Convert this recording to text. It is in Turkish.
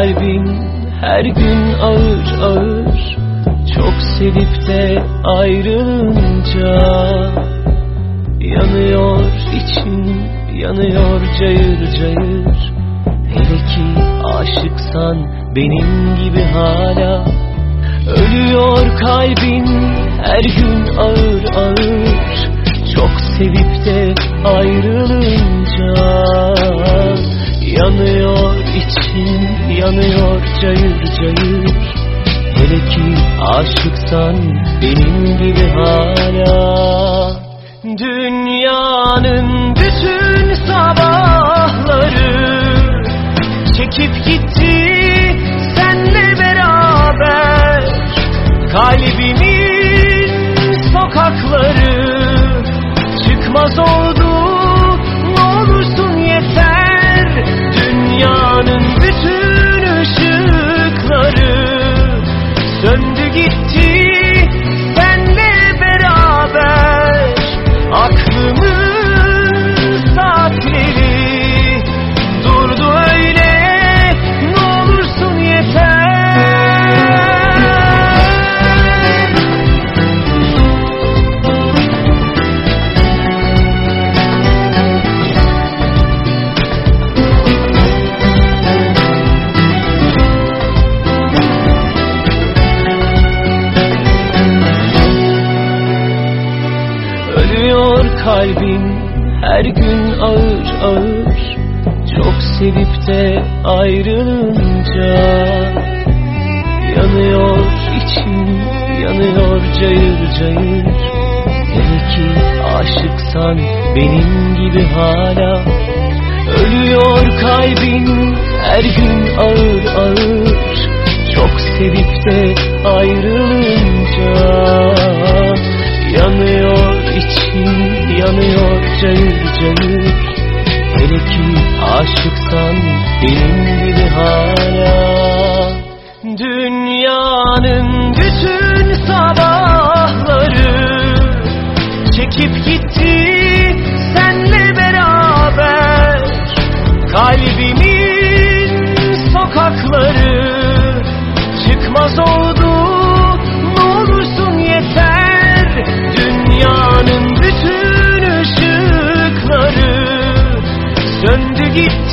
kalbin her gün ağır ağır. Çok sevip de ayrılınca Yanıyor için yanıyor cayır cayır. Hele ki aşıksan benim gibi hala. Ölüyor kalbin her gün ağır ağır. Çok sevip de ayrılınca yanıyor cayır cayır Hele ki aşıksan benim gibi hala. Dünyanın bütün sabahları Çekip gitti senle beraber. Kalbimin Kalbin her gün ağır ağır. Çok sevip de ayrılınca Yanıyor için yanıyor cayır cayır. Hele ki aşıksan benim gibi hala. Ölüyor kalbin her gün ağır ağır. Çok sevip de ayrılınca yanıyor cayır cayır Hele ki aşıksan benim gibi hala. Dünyanın bütün sabahları Çekip gitti senle beraber. Kalbimin sokakları Çıkmaz oldu Dünyanın